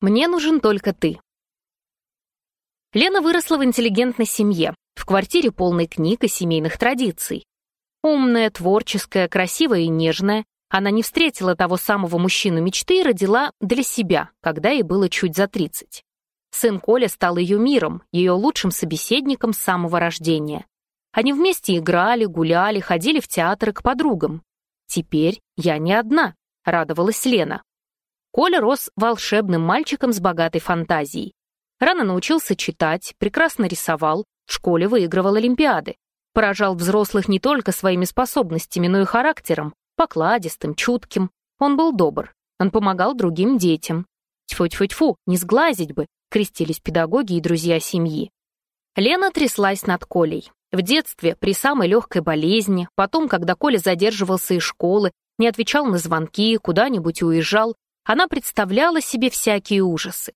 Мне нужен только ты. Лена выросла в интеллигентной семье, в квартире полной книг и семейных традиций. Умная, творческая, красивая и нежная, она не встретила того самого мужчину мечты и родила для себя, когда ей было чуть за 30. Сын Коля стал ее миром, ее лучшим собеседником с самого рождения. Они вместе играли, гуляли, ходили в театры к подругам. «Теперь я не одна», — радовалась Лена. Коля рос волшебным мальчиком с богатой фантазией. Рано научился читать, прекрасно рисовал, в школе выигрывал олимпиады. Поражал взрослых не только своими способностями, но и характером, покладистым, чутким. Он был добр, он помогал другим детям. Тьфу-тьфу-тьфу, не сглазить бы, крестились педагоги и друзья семьи. Лена тряслась над Колей. В детстве, при самой легкой болезни, потом, когда Коля задерживался из школы, не отвечал на звонки, куда-нибудь уезжал, она представляла себе всякие ужасы.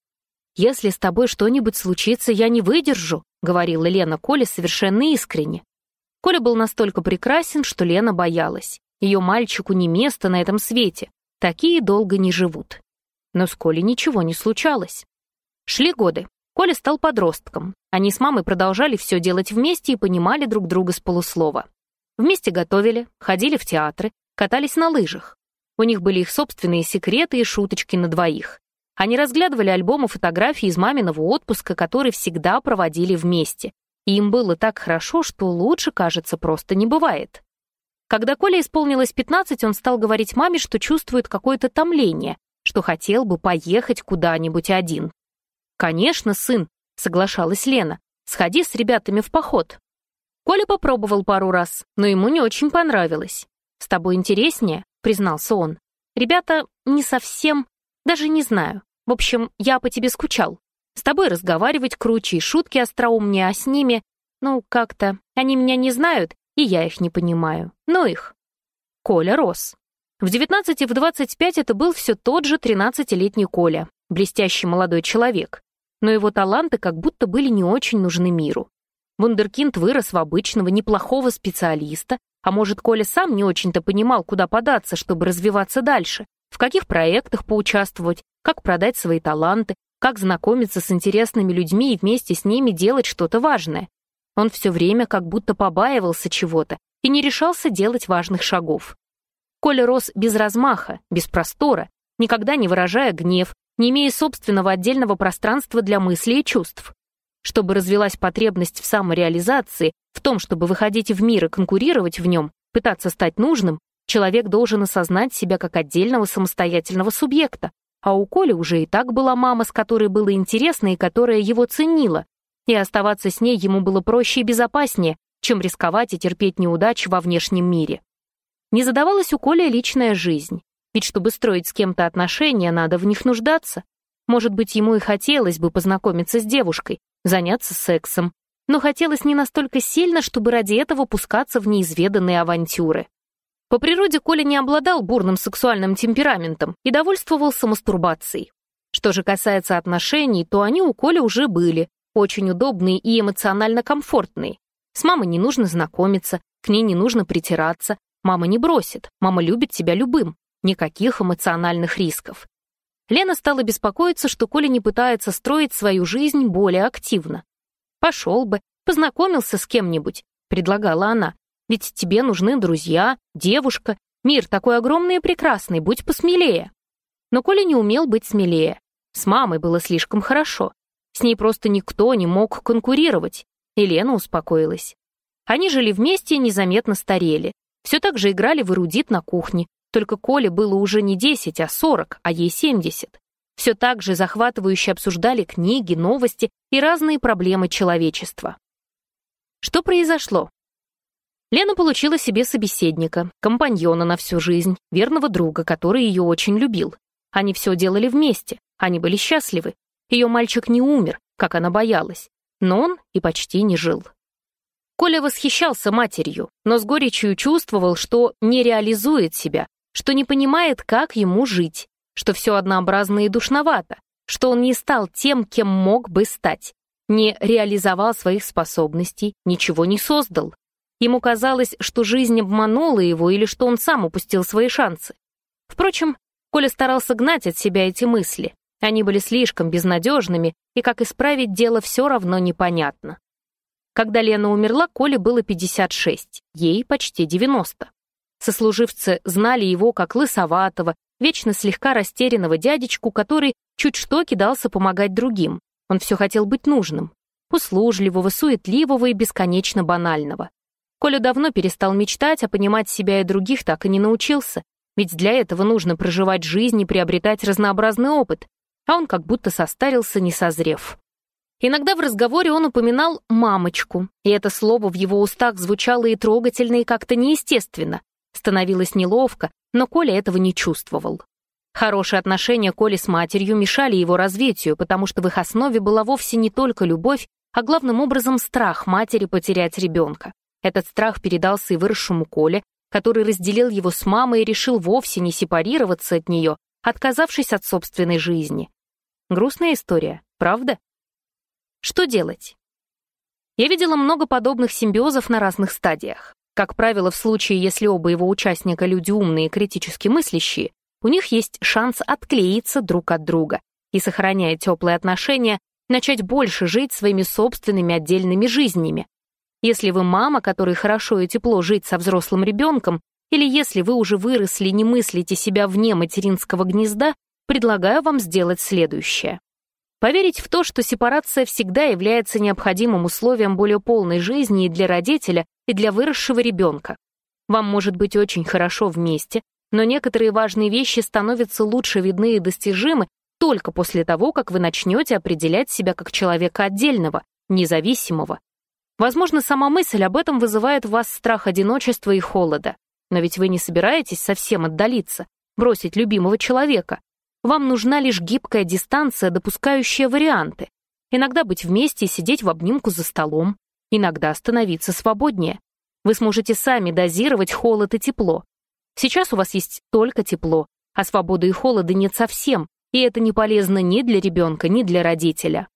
«Если с тобой что-нибудь случится, я не выдержу», — говорила Лена Коле совершенно искренне. Коля был настолько прекрасен, что Лена боялась. Ее мальчику не место на этом свете. Такие долго не живут. Но с Колей ничего не случалось. Шли годы. Коля стал подростком. Они с мамой продолжали все делать вместе и понимали друг друга с полуслова. Вместе готовили, ходили в театры, катались на лыжах. У них были их собственные секреты и шуточки на двоих. Они разглядывали альбомы фотографий из маминого отпуска, который всегда проводили вместе. И им было так хорошо, что лучше, кажется, просто не бывает. Когда Коле исполнилось 15, он стал говорить маме, что чувствует какое-то томление, что хотел бы поехать куда-нибудь один. «Конечно, сын», — соглашалась Лена, — «сходи с ребятами в поход». Коля попробовал пару раз, но ему не очень понравилось. «С тобой интереснее», признался он. «Ребята, не совсем, даже не знаю. В общем, я по тебе скучал. С тобой разговаривать круче и шутки остроумнее, а с ними... Ну, как-то. Они меня не знают, и я их не понимаю. Ну их». Коля рос. В 19 и в 25 это был все тот же 13-летний Коля, блестящий молодой человек. Но его таланты как будто были не очень нужны миру. Вундеркинд вырос в обычного, неплохого специалиста, а может, Коля сам не очень-то понимал, куда податься, чтобы развиваться дальше, в каких проектах поучаствовать, как продать свои таланты, как знакомиться с интересными людьми и вместе с ними делать что-то важное. Он все время как будто побаивался чего-то и не решался делать важных шагов. Коля рос без размаха, без простора, никогда не выражая гнев, не имея собственного отдельного пространства для мыслей и чувств. Чтобы развилась потребность в самореализации, в том, чтобы выходить в мир и конкурировать в нем, пытаться стать нужным, человек должен осознать себя как отдельного самостоятельного субъекта. А у Коли уже и так была мама, с которой было интересно и которая его ценила. И оставаться с ней ему было проще и безопаснее, чем рисковать и терпеть неудачи во внешнем мире. Не задавалась у Коля личная жизнь. Ведь чтобы строить с кем-то отношения, надо в них нуждаться. Может быть, ему и хотелось бы познакомиться с девушкой, заняться сексом. Но хотелось не настолько сильно, чтобы ради этого пускаться в неизведанные авантюры. По природе Коля не обладал бурным сексуальным темпераментом и довольствовался мастурбацией. Что же касается отношений, то они у Коли уже были, очень удобные и эмоционально комфортные. С мамой не нужно знакомиться, к ней не нужно притираться, мама не бросит, мама любит тебя любым, никаких эмоциональных рисков. Лена стала беспокоиться, что Коля не пытается строить свою жизнь более активно. «Пошел бы, познакомился с кем-нибудь», — предлагала она. «Ведь тебе нужны друзья, девушка. Мир такой огромный и прекрасный, будь посмелее». Но Коля не умел быть смелее. С мамой было слишком хорошо. С ней просто никто не мог конкурировать. И Лена успокоилась. Они жили вместе и незаметно старели. Все так же играли в эрудит на кухне, только Коле было уже не 10, а 40, а ей 70. Все так же захватывающе обсуждали книги, новости и разные проблемы человечества. Что произошло? Лена получила себе собеседника, компаньона на всю жизнь, верного друга, который ее очень любил. Они все делали вместе, они были счастливы. Ее мальчик не умер, как она боялась, но он и почти не жил. Коля восхищался матерью, но с горечью чувствовал, что не реализует себя, что не понимает, как ему жить, что все однообразно и душновато, что он не стал тем, кем мог бы стать, не реализовал своих способностей, ничего не создал. Ему казалось, что жизнь обманула его или что он сам упустил свои шансы. Впрочем, Коля старался гнать от себя эти мысли. Они были слишком безнадежными, и как исправить дело все равно непонятно. Когда Лена умерла, Коле было 56, ей почти 90. Сослуживцы знали его как лысоватого, вечно слегка растерянного дядечку, который чуть что кидался помогать другим. Он все хотел быть нужным. Услужливого, суетливого и бесконечно банального. Коля давно перестал мечтать, а понимать себя и других так и не научился. Ведь для этого нужно проживать жизнь и приобретать разнообразный опыт. А он как будто состарился, не созрев. Иногда в разговоре он упоминал «мамочку», и это слово в его устах звучало и трогательно, и как-то неестественно. Становилось неловко, но Коля этого не чувствовал. Хорошие отношения Коли с матерью мешали его развитию, потому что в их основе была вовсе не только любовь, а главным образом страх матери потерять ребенка. Этот страх передался и выросшему Коле, который разделил его с мамой и решил вовсе не сепарироваться от нее, отказавшись от собственной жизни. Грустная история, правда? Что делать? Я видела много подобных симбиозов на разных стадиях. Как правило, в случае, если оба его участника люди умные и критически мыслящие, у них есть шанс отклеиться друг от друга и, сохраняя теплые отношения, начать больше жить своими собственными отдельными жизнями. Если вы мама, которой хорошо и тепло жить со взрослым ребенком, или если вы уже выросли и не мыслите себя вне материнского гнезда, предлагаю вам сделать следующее. Поверить в то, что сепарация всегда является необходимым условием более полной жизни и для родителя, и для выросшего ребенка. Вам может быть очень хорошо вместе, но некоторые важные вещи становятся лучше видны и достижимы только после того, как вы начнете определять себя как человека отдельного, независимого. Возможно, сама мысль об этом вызывает в вас страх одиночества и холода. Но ведь вы не собираетесь совсем отдалиться, бросить любимого человека. Вам нужна лишь гибкая дистанция, допускающая варианты. Иногда быть вместе и сидеть в обнимку за столом, иногда становиться свободнее. Вы сможете сами дозировать холод и тепло. Сейчас у вас есть только тепло, а свободы и холода нет совсем, и это не полезно ни для ребенка, ни для родителя.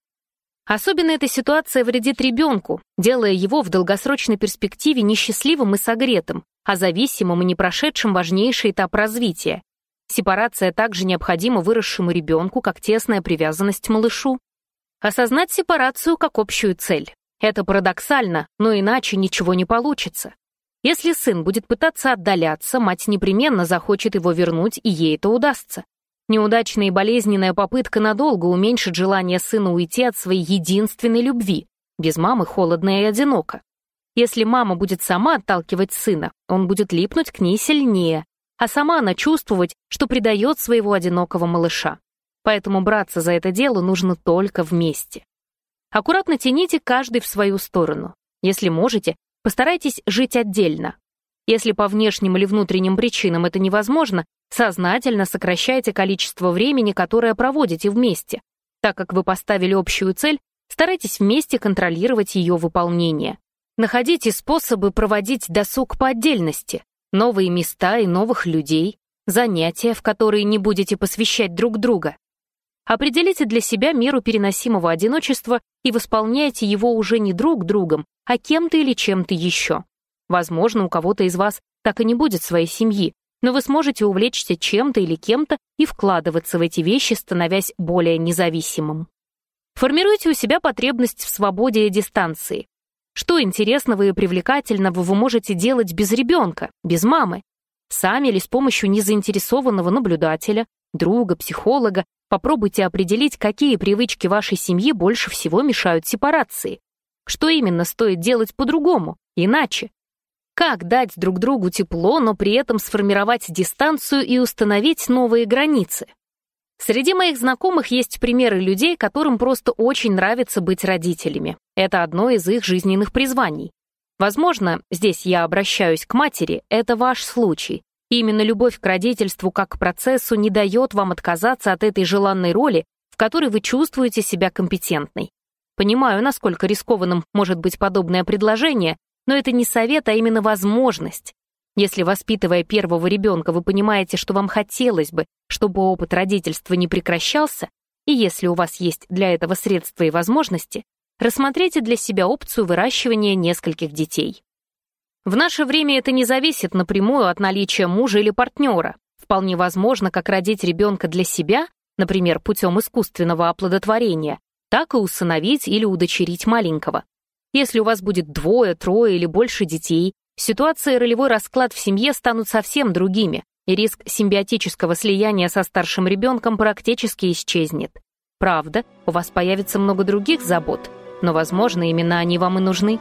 Особенно эта ситуация вредит ребенку, делая его в долгосрочной перспективе несчастливым и согретым, а зависимым и не прошедшим важнейший этап развития. Сепарация также необходима выросшему ребенку, как тесная привязанность малышу. Осознать сепарацию как общую цель. Это парадоксально, но иначе ничего не получится. Если сын будет пытаться отдаляться, мать непременно захочет его вернуть, и ей это удастся. Неудачная и болезненная попытка надолго уменьшит желание сына уйти от своей единственной любви. Без мамы холодно и одиноко. Если мама будет сама отталкивать сына, он будет липнуть к ней сильнее, а сама она чувствовать, что предает своего одинокого малыша. Поэтому браться за это дело нужно только вместе. Аккуратно тяните каждый в свою сторону. Если можете, постарайтесь жить отдельно. Если по внешним или внутренним причинам это невозможно, сознательно сокращайте количество времени, которое проводите вместе. Так как вы поставили общую цель, старайтесь вместе контролировать ее выполнение. Находите способы проводить досуг по отдельности, новые места и новых людей, занятия, в которые не будете посвящать друг друга, Определите для себя меру переносимого одиночества и восполняйте его уже не друг другом, а кем-то или чем-то еще. Возможно, у кого-то из вас так и не будет своей семьи, но вы сможете увлечься чем-то или кем-то и вкладываться в эти вещи, становясь более независимым. Формируйте у себя потребность в свободе и дистанции. Что интересного и привлекательного вы можете делать без ребенка, без мамы? Сами или с помощью незаинтересованного наблюдателя, друга, психолога, попробуйте определить, какие привычки вашей семьи больше всего мешают сепарации. Что именно стоит делать по-другому, иначе? Как дать друг другу тепло, но при этом сформировать дистанцию и установить новые границы? Среди моих знакомых есть примеры людей, которым просто очень нравится быть родителями. Это одно из их жизненных призваний. Возможно, здесь я обращаюсь к матери, это ваш случай. И именно любовь к родительству как к процессу не дает вам отказаться от этой желанной роли, в которой вы чувствуете себя компетентной. Понимаю, насколько рискованным может быть подобное предложение, но это не совет, а именно возможность. Если, воспитывая первого ребенка, вы понимаете, что вам хотелось бы, чтобы опыт родительства не прекращался, и если у вас есть для этого средства и возможности, рассмотрите для себя опцию выращивания нескольких детей. В наше время это не зависит напрямую от наличия мужа или партнера. Вполне возможно как родить ребенка для себя, например, путем искусственного оплодотворения, так и усыновить или удочерить маленького. Если у вас будет двое, трое или больше детей, ситуация и ролевой расклад в семье станут совсем другими, и риск симбиотического слияния со старшим ребенком практически исчезнет. Правда, у вас появится много других забот, но, возможно, именно они вам и нужны.